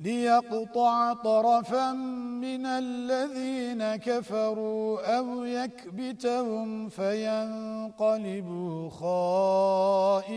ليقطع طرفا من الذين كفروا أو يكبتهم فينقلبوا خائبين